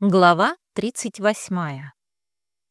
Глава 38.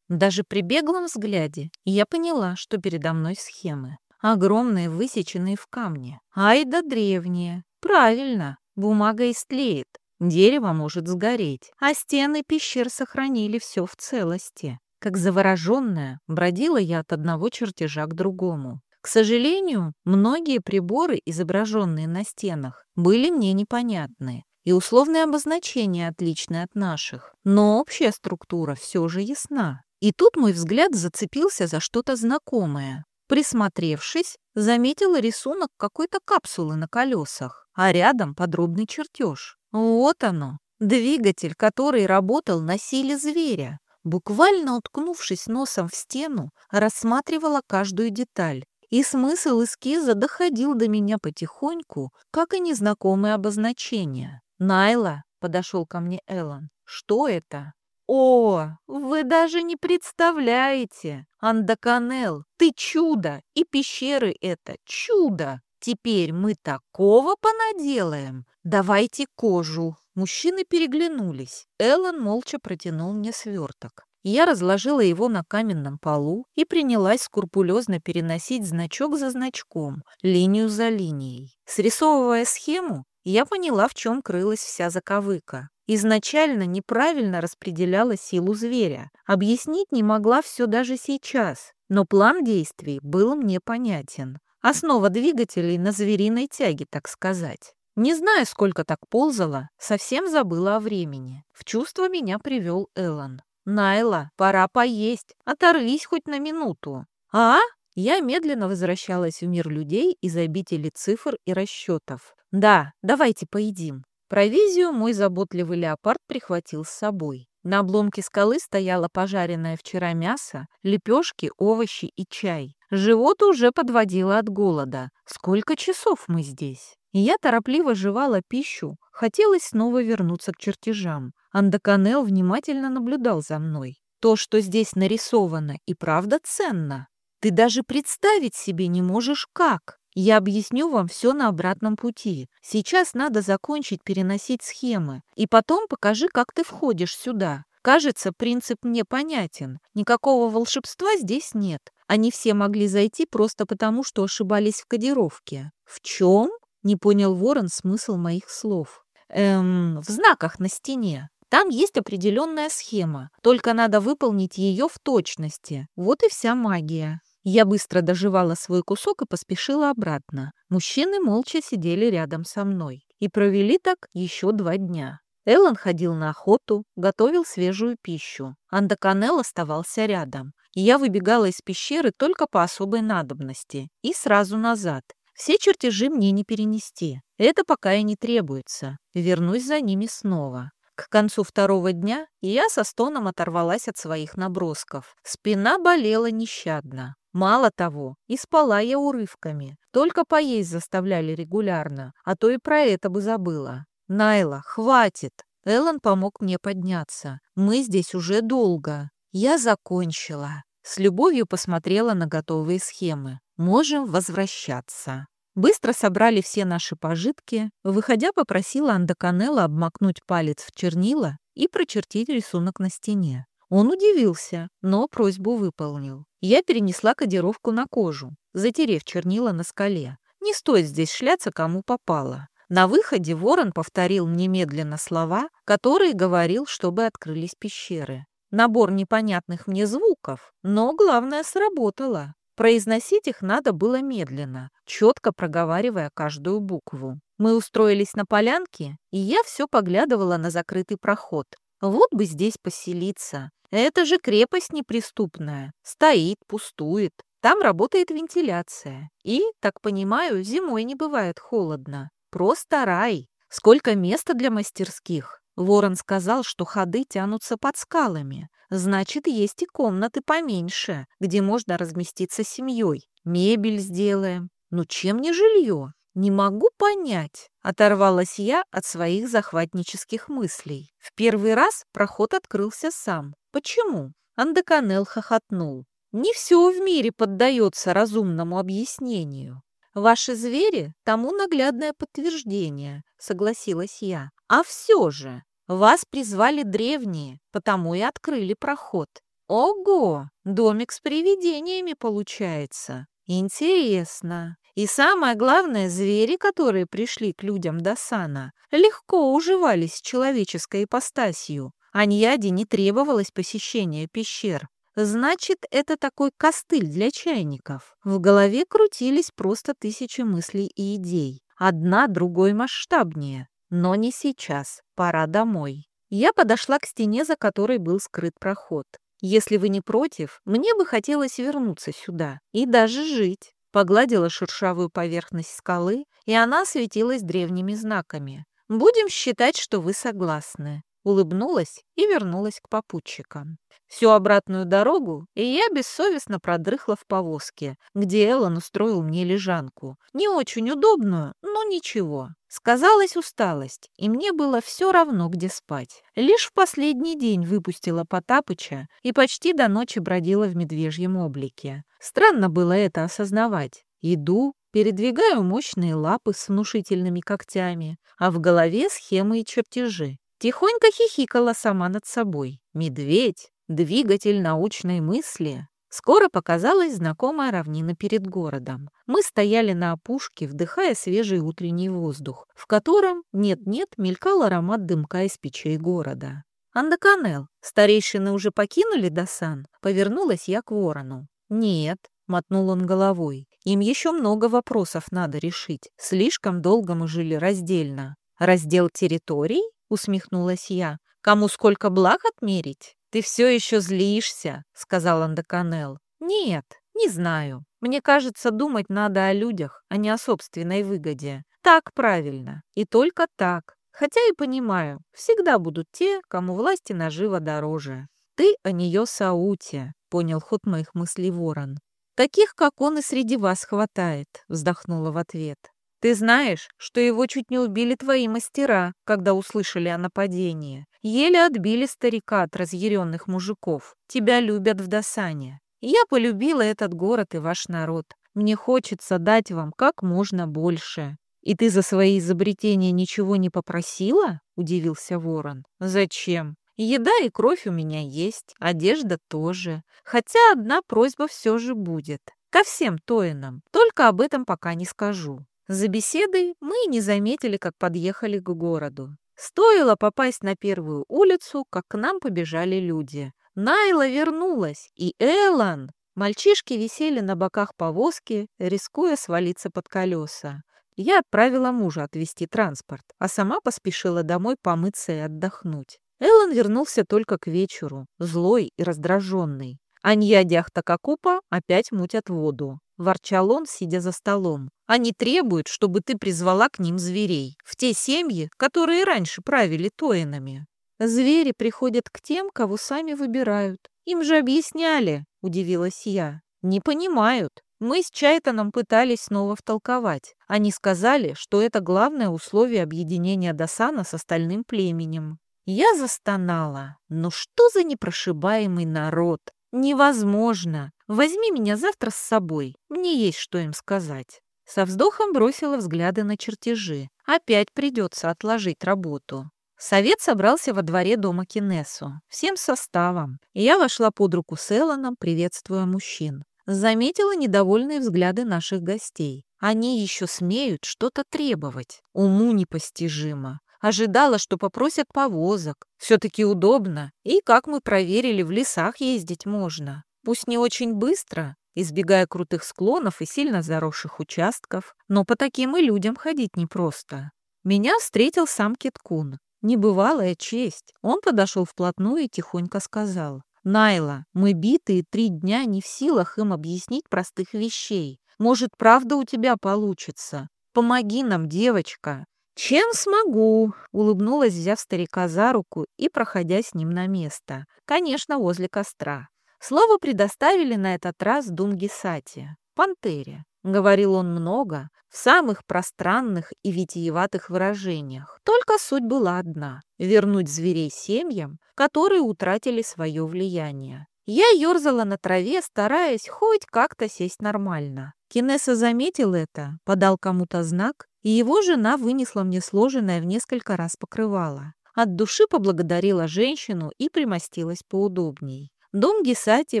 Даже при беглом взгляде я поняла, что передо мной схемы. Огромные, высеченные в камне. Ай да древние. Правильно, бумага истлеет, дерево может сгореть, а стены пещер сохранили все в целости. Как завороженная, бродила я от одного чертежа к другому. К сожалению, многие приборы, изображенные на стенах, были мне непонятны и условные обозначения отличны от наших, но общая структура все же ясна. И тут мой взгляд зацепился за что-то знакомое. Присмотревшись, заметила рисунок какой-то капсулы на колесах, а рядом подробный чертеж. Вот оно, двигатель, который работал на силе зверя. Буквально уткнувшись носом в стену, рассматривала каждую деталь, и смысл эскиза доходил до меня потихоньку, как и незнакомые обозначения. «Найла», — подошел ко мне Эллен, — «что это?» «О, вы даже не представляете! Андаканел, ты чудо! И пещеры это чудо! Теперь мы такого понаделаем! Давайте кожу!» Мужчины переглянулись. Эллен молча протянул мне сверток. Я разложила его на каменном полу и принялась скрупулезно переносить значок за значком, линию за линией. Срисовывая схему, я поняла, в чем крылась вся заковыка. Изначально неправильно распределяла силу зверя. Объяснить не могла все даже сейчас, но план действий был мне понятен. Основа двигателей на звериной тяге, так сказать. Не знаю, сколько так ползала, совсем забыла о времени. В чувство меня привел Эллен. «Найла, пора поесть, оторвись хоть на минуту». «А?» Я медленно возвращалась в мир людей из обители цифр и расчетов. «Да, давайте поедим». Провизию мой заботливый леопард прихватил с собой. На обломке скалы стояло пожаренное вчера мясо, лепешки, овощи и чай. Живот уже подводило от голода. Сколько часов мы здесь? Я торопливо жевала пищу. Хотелось снова вернуться к чертежам. Андаканел внимательно наблюдал за мной. То, что здесь нарисовано, и правда ценно. Ты даже представить себе не можешь, как. Я объясню вам все на обратном пути. Сейчас надо закончить переносить схемы. И потом покажи, как ты входишь сюда. Кажется, принцип мне понятен. Никакого волшебства здесь нет. Они все могли зайти просто потому, что ошибались в кодировке. В чем? Не понял Ворон смысл моих слов. Эм, в знаках на стене. Там есть определенная схема, только надо выполнить ее в точности. Вот и вся магия. Я быстро доживала свой кусок и поспешила обратно. Мужчины молча сидели рядом со мной. И провели так еще два дня. Эллен ходил на охоту, готовил свежую пищу. Андаканел оставался рядом. И я выбегала из пещеры только по особой надобности. И сразу назад. Все чертежи мне не перенести. Это пока и не требуется. Вернусь за ними снова. К концу второго дня я со стоном оторвалась от своих набросков. Спина болела нещадно. Мало того, и спала я урывками. Только поесть заставляли регулярно, а то и про это бы забыла. «Найла, хватит!» Эллен помог мне подняться. «Мы здесь уже долго. Я закончила». С любовью посмотрела на готовые схемы. «Можем возвращаться». Быстро собрали все наши пожитки. Выходя, попросила Андаканелла обмакнуть палец в чернила и прочертить рисунок на стене. Он удивился, но просьбу выполнил. Я перенесла кодировку на кожу, затерев чернила на скале. Не стоит здесь шляться, кому попало. На выходе ворон повторил немедленно слова, которые говорил, чтобы открылись пещеры. Набор непонятных мне звуков, но главное сработало. Произносить их надо было медленно, четко проговаривая каждую букву. Мы устроились на полянке, и я все поглядывала на закрытый проход. Вот бы здесь поселиться. Это же крепость неприступная. Стоит, пустует. Там работает вентиляция. И, так понимаю, зимой не бывает холодно. Просто рай. Сколько места для мастерских. Ворон сказал, что ходы тянутся под скалами. Значит, есть и комнаты поменьше, где можно разместиться семьей. Мебель сделаем. Ну чем не жилье? «Не могу понять», — оторвалась я от своих захватнических мыслей. В первый раз проход открылся сам. Почему? Андеканел хохотнул. «Не все в мире поддается разумному объяснению. Ваши звери тому наглядное подтверждение», — согласилась я. «А все же, Вас призвали древние, потому и открыли проход. Ого, домик с привидениями получается. Интересно. И самое главное, звери, которые пришли к людям Досана, легко уживались с человеческой ипостасью. Аньяде не требовалось посещение пещер. Значит, это такой костыль для чайников. В голове крутились просто тысячи мыслей и идей. Одна другой масштабнее. Но не сейчас. Пора домой. Я подошла к стене, за которой был скрыт проход. Если вы не против, мне бы хотелось вернуться сюда и даже жить. Погладила шершавую поверхность скалы, и она светилась древними знаками. Будем считать, что вы согласны улыбнулась и вернулась к попутчикам. Всю обратную дорогу и я бессовестно продрыхла в повозке, где Эллен устроил мне лежанку. Не очень удобную, но ничего. Сказалась усталость, и мне было все равно, где спать. Лишь в последний день выпустила Потапыча и почти до ночи бродила в медвежьем облике. Странно было это осознавать. Иду, передвигаю мощные лапы с внушительными когтями, а в голове схемы и чертежи. Тихонько хихикала сама над собой. Медведь, двигатель научной мысли. Скоро показалась знакомая равнина перед городом. Мы стояли на опушке, вдыхая свежий утренний воздух, в котором нет-нет мелькал аромат дымка из печей города. «Андаканел, старейшины уже покинули Дасан?» Повернулась я к ворону. «Нет», — мотнул он головой. «Им еще много вопросов надо решить. Слишком долго мы жили раздельно. Раздел территорий?» — усмехнулась я. «Кому сколько благ отмерить?» «Ты все еще злишься», — сказал Андаканел. «Нет, не знаю. Мне кажется, думать надо о людях, а не о собственной выгоде. Так правильно. И только так. Хотя и понимаю, всегда будут те, кому власти нажива дороже. Ты о нее Сауте», — понял ход моих мыслей ворон. «Таких, как он, и среди вас хватает», — вздохнула в ответ. Ты знаешь, что его чуть не убили твои мастера, когда услышали о нападении. Еле отбили старика от разъяренных мужиков. Тебя любят в Досане. Я полюбила этот город и ваш народ. Мне хочется дать вам как можно больше. И ты за свои изобретения ничего не попросила? Удивился ворон. Зачем? Еда и кровь у меня есть, одежда тоже. Хотя одна просьба все же будет. Ко всем тоинам, только об этом пока не скажу. За беседой мы не заметили, как подъехали к городу. Стоило попасть на первую улицу, как к нам побежали люди. Найла вернулась, и Элан. Мальчишки висели на боках повозки, рискуя свалиться под колеса. Я отправила мужа отвезти транспорт, а сама поспешила домой помыться и отдохнуть. Эллен вернулся только к вечеру, злой и раздраженный. Анья Дяхтакакупа опять мутят воду. Ворчал он, сидя за столом. Они требуют, чтобы ты призвала к ним зверей. В те семьи, которые раньше правили тоинами. Звери приходят к тем, кого сами выбирают. Им же объясняли, удивилась я. Не понимают. Мы с Чайтоном пытались снова втолковать. Они сказали, что это главное условие объединения Досана с остальным племенем. Я застонала. Ну что за непрошибаемый народ? Невозможно. Возьми меня завтра с собой. Мне есть что им сказать. Со вздохом бросила взгляды на чертежи. Опять придется отложить работу. Совет собрался во дворе дома Кинесу, всем составом, я вошла под руку с Элланом, приветствуя мужчин. Заметила недовольные взгляды наших гостей. Они еще смеют что-то требовать. Уму непостижимо. Ожидала, что попросят повозок. Все-таки удобно. И, как мы проверили, в лесах ездить можно. Пусть не очень быстро, избегая крутых склонов и сильно заросших участков, но по таким и людям ходить непросто. Меня встретил сам Киткун. Небывалая честь. Он подошел вплотную и тихонько сказал. «Найла, мы битые три дня не в силах им объяснить простых вещей. Может, правда у тебя получится? Помоги нам, девочка!» «Чем смогу?» — улыбнулась, взяв старика за руку и проходя с ним на место. Конечно, возле костра. Слово предоставили на этот раз Думгисати, пантере. Говорил он много, в самых пространных и витиеватых выражениях. Только суть была одна — вернуть зверей семьям, которые утратили свое влияние. Я ерзала на траве, стараясь хоть как-то сесть нормально. Кинеса заметил это, подал кому-то знак, и его жена вынесла мне сложенное в несколько раз покрывало. От души поблагодарила женщину и примостилась поудобней. Дом Гесати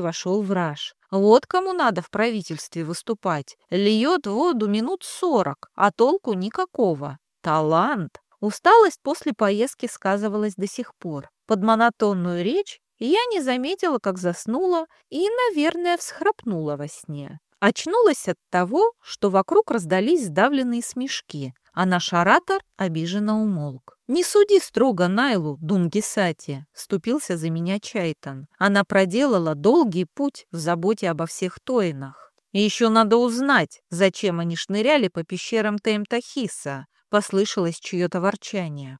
вошел в раж. Вот кому надо в правительстве выступать. Льет воду минут сорок, а толку никакого. Талант. Усталость после поездки сказывалась до сих пор. Под монотонную речь я не заметила, как заснула и, наверное, всхрапнула во сне. Очнулась от того, что вокруг раздались сдавленные смешки, а наш оратор обиженно умолк. «Не суди строго Найлу, Дунгисати», — ступился за меня Чайтан. Она проделала долгий путь в заботе обо всех Тоинах. И еще надо узнать, зачем они шныряли по пещерам Теймтахиса, — послышалось чье-то ворчание.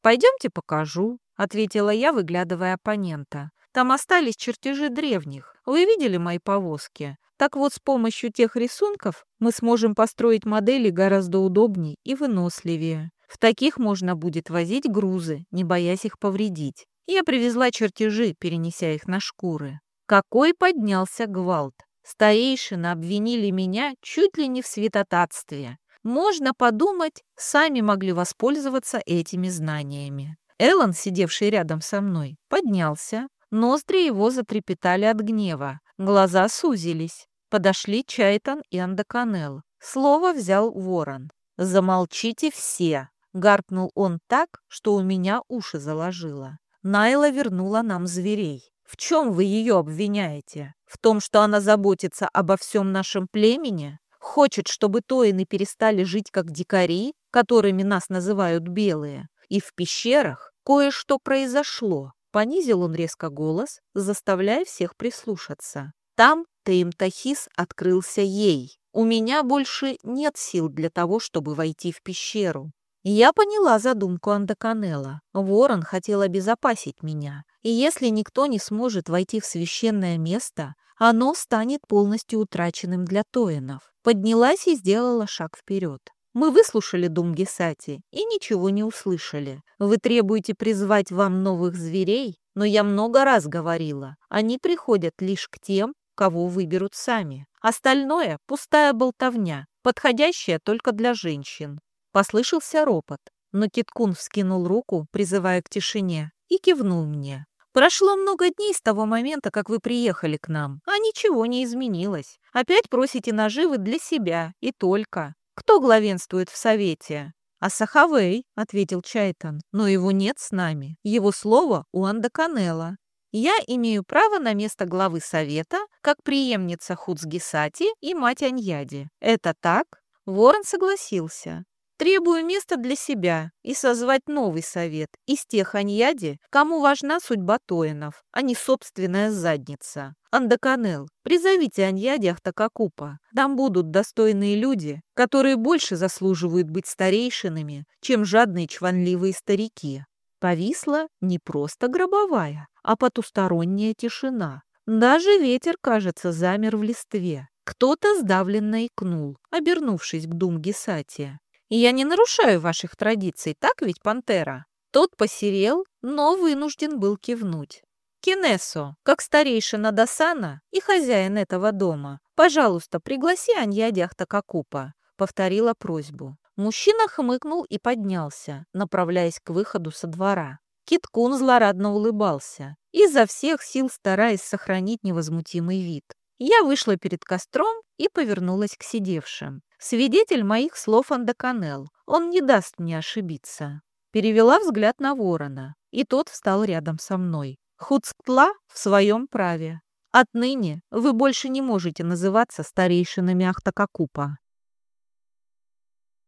«Пойдемте покажу», — ответила я, выглядывая оппонента. «Там остались чертежи древних. Вы видели мои повозки? Так вот, с помощью тех рисунков мы сможем построить модели гораздо удобнее и выносливее. В таких можно будет возить грузы, не боясь их повредить. Я привезла чертежи, перенеся их на шкуры. Какой поднялся гвалт! Старейшины обвинили меня чуть ли не в святотатстве. Можно подумать, сами могли воспользоваться этими знаниями. Эллен, сидевший рядом со мной, поднялся. Ноздри его затрепетали от гнева, глаза сузились. Подошли Чайтан и Андаканел. Слово взял ворон. «Замолчите все!» — гаркнул он так, что у меня уши заложило. Найла вернула нам зверей. В чем вы ее обвиняете? В том, что она заботится обо всем нашем племени? Хочет, чтобы тоины перестали жить как дикари, которыми нас называют белые? И в пещерах кое-что произошло. Понизил он резко голос, заставляя всех прислушаться. Там Таимтахис открылся ей. У меня больше нет сил для того, чтобы войти в пещеру. Я поняла задумку Андаканела. Ворон хотел обезопасить меня. И если никто не сможет войти в священное место, оно станет полностью утраченным для Тоинов. Поднялась и сделала шаг вперед. Мы выслушали Думги Сати и ничего не услышали. Вы требуете призвать вам новых зверей, но я много раз говорила, они приходят лишь к тем, кого выберут сами. Остальное – пустая болтовня, подходящая только для женщин. Послышался ропот, но Киткун вскинул руку, призывая к тишине, и кивнул мне. «Прошло много дней с того момента, как вы приехали к нам, а ничего не изменилось. Опять просите наживы для себя и только. Кто главенствует в Совете?» «А Сахавей», — ответил Чайтан, — «но его нет с нами. Его слово у Андаканела. Я имею право на место главы совета, как преемница Хуцгисати и мать Аньяди. Это так? Ворон согласился. Требую места для себя и созвать новый совет из тех Аньяди, кому важна судьба Тоинов, а не собственная задница. Андаканел, призовите Аньяди Ахтакакупа. Там будут достойные люди, которые больше заслуживают быть старейшинами, чем жадные чванливые старики. Повисла не просто гробовая, а потусторонняя тишина. Даже ветер, кажется, замер в листве. Кто-то сдавленно икнул, обернувшись к Думге Сати. «Я не нарушаю ваших традиций, так ведь, Пантера?» Тот посерел, но вынужден был кивнуть. «Кинесо, как старейшина Досана и хозяин этого дома, пожалуйста, пригласи Аньяди Ахтакакупа», — повторила просьбу. Мужчина хмыкнул и поднялся, направляясь к выходу со двора. Киткун злорадно улыбался, изо всех сил стараясь сохранить невозмутимый вид. Я вышла перед костром и повернулась к сидевшим. Свидетель моих слов Андаканел. Он не даст мне ошибиться. Перевела взгляд на ворона, и тот встал рядом со мной. Хуцктла в своем праве. Отныне вы больше не можете называться старейшинами Ахтакакупа.